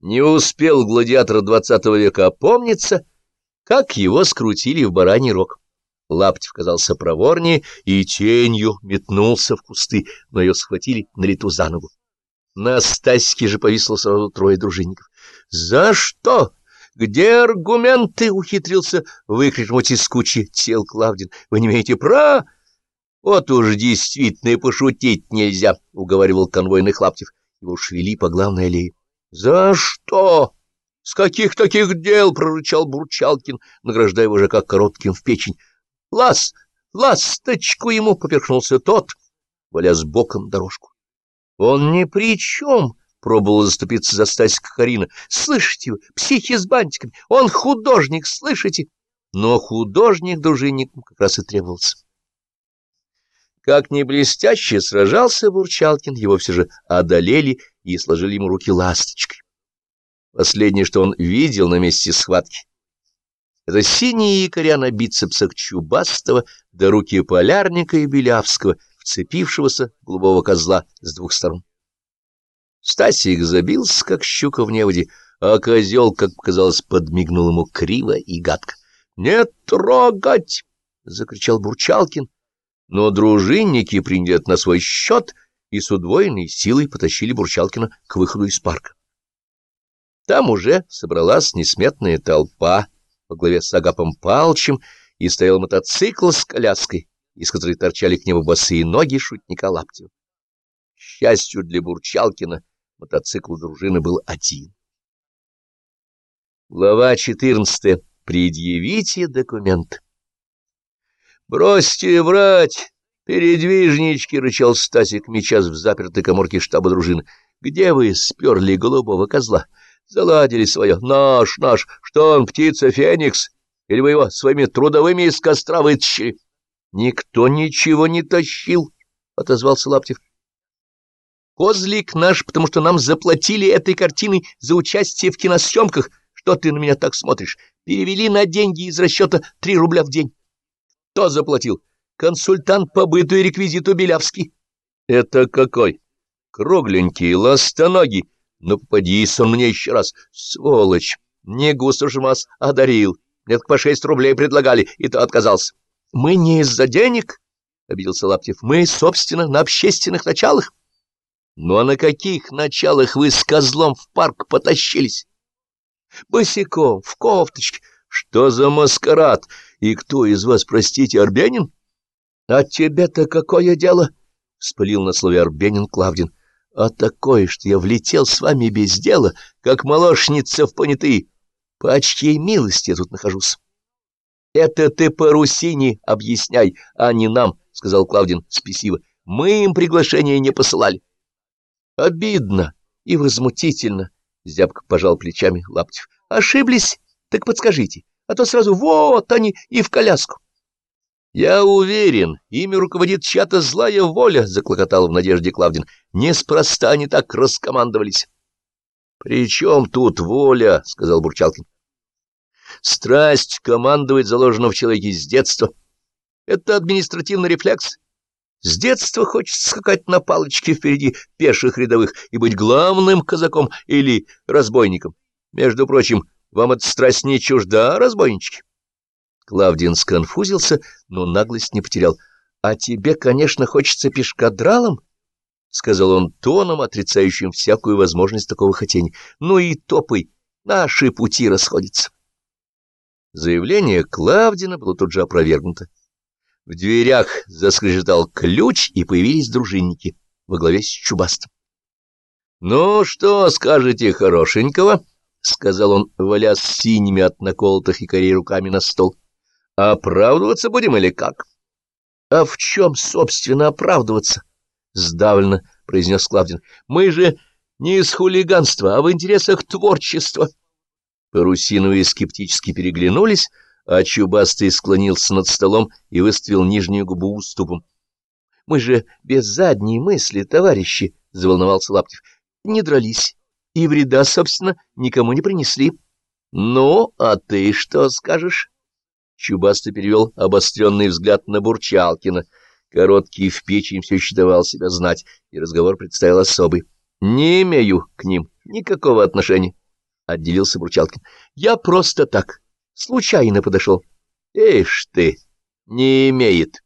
Не успел гладиатор двадцатого века опомниться, как его скрутили в бараний рог. Лаптев казался проворнее и тенью метнулся в кусты, но ее схватили на лету за ногу. На Стаське же повисло сразу трое дружинников. — За что? Где аргументы? — ухитрился выкрикнуть из кучи тел Клавдин. — Вы не имеете права? — Вот уж действительно и пошутить нельзя, — уговаривал конвойный Лаптев. Его швели по главной аллее. — За что? — С каких таких дел? — прорычал Бурчалкин, награждая его коротким в печень. — Лас, ласточку ему поперхнулся тот, валя с боком дорожку. — Он ни при чем! — пробовала заступиться за Стасика Карина. — Слышите вы, психи с бантиками, он художник, слышите? Но художник дружинником как раз и требовался. Как не блестяще сражался Бурчалкин, его все же одолели и сложили ему руки ласточкой. Последнее, что он видел на месте схватки, это синие якоря на бицепсах Чубастого да руки Полярника и Белявского, вцепившегося голубого козла с двух сторон. Стасик забился, как щука в неводе, а козел, как показалось, подмигнул ему криво и гадко. — Не трогать! — закричал Бурчалкин. Но дружинники приняли это на свой счет и с удвоенной силой потащили Бурчалкина к выходу из парка. Там уже собралась несметная толпа во главе с Агапом Палчем и стоял мотоцикл с коляской, из которой торчали к небу босые ноги шутника Лаптева. Счастью для Бурчалкина, мотоцикл дружины был один. Глава 14. Предъявите документ. «Бросьте врать! Передвижнички!» — рычал Стасик, мечас в запертой коморке штаба дружины. «Где вы сперли голубого козла? Заладили свое. Наш, наш! Что он, птица Феникс? Или вы его своими трудовыми из костра вытащили?» «Никто ничего не тащил!» — отозвался Лаптев. «Козлик наш, потому что нам заплатили этой картиной за участие в киносъемках. Что ты на меня так смотришь? Перевели на деньги из расчета три рубля в день». Кто заплатил? Консультант по быту и реквизиту Белявский. Это какой? Кругленький, ластоногий. Ну, попадись он мне еще раз. Сволочь! Не густо же вас одарил. Мне по шесть рублей предлагали, и то отказался. Мы не из-за денег, — обиделся Лаптев. Мы, собственно, на общественных началах. Ну, а на каких началах вы с козлом в парк потащились? Босиком, в кофточке. Что за маскарад? И кто из вас, простите, Арбенин? — А тебе-то какое дело? — вспылил на слове Арбенин Клавдин. — А такое, что я влетел с вами без дела, как молочница в понятые. По чьей милости я тут нахожусь? — Это ты по Русине объясняй, а не нам, — сказал Клавдин спесиво. — Мы им приглашение не посылали. — Обидно и возмутительно, — зябко пожал плечами Лаптев. — Ошиблись? Так подскажите а то сразу вот они и в коляску. — Я уверен, ими руководит чья-то злая воля, — заклокотал в надежде Клавдин. — Неспроста они так раскомандовались. — При чем тут воля? — сказал Бурчалкин. — Страсть командовать заложена в человеке с детства. Это административный рефлекс. С детства хочется скакать на палочке впереди пеших рядовых и быть главным казаком или разбойником. Между прочим, вам эта страсть не чужда, разбойнички? Клавдин сконфузился, но наглость не потерял. — А тебе, конечно, хочется пешкадралом? — сказал он тоном, отрицающим всякую возможность такого хотения. — Ну и топай, наши пути расходятся. Заявление Клавдина было тут же опровергнуто. В дверях заскрежетал ключ, и появились дружинники во главе с Чубастом. — Ну, что скажете хорошенького? —— сказал он, валя с синими от наколотых якорей руками на стол. — Оправдываться будем или как? — А в чем, собственно, оправдываться? — сдавленно произнес Клавдин. — Мы же не из хулиганства, а в интересах творчества. Парусиновые скептически переглянулись, а Чубастый склонился над столом и выставил нижнюю губу уступом. — Мы же без задней мысли, товарищи, — заволновался Лаптев, — не дрались и вреда, собственно, никому не принесли. — Ну, а ты что скажешь? Чубастый перевел обостренный взгляд на Бурчалкина. Короткий в печень все еще давал себя знать, и разговор представил особый. — Не имею к ним никакого отношения. отделился Бурчалкин. — Я просто так, случайно подошел. — Ишь ты, не имеет.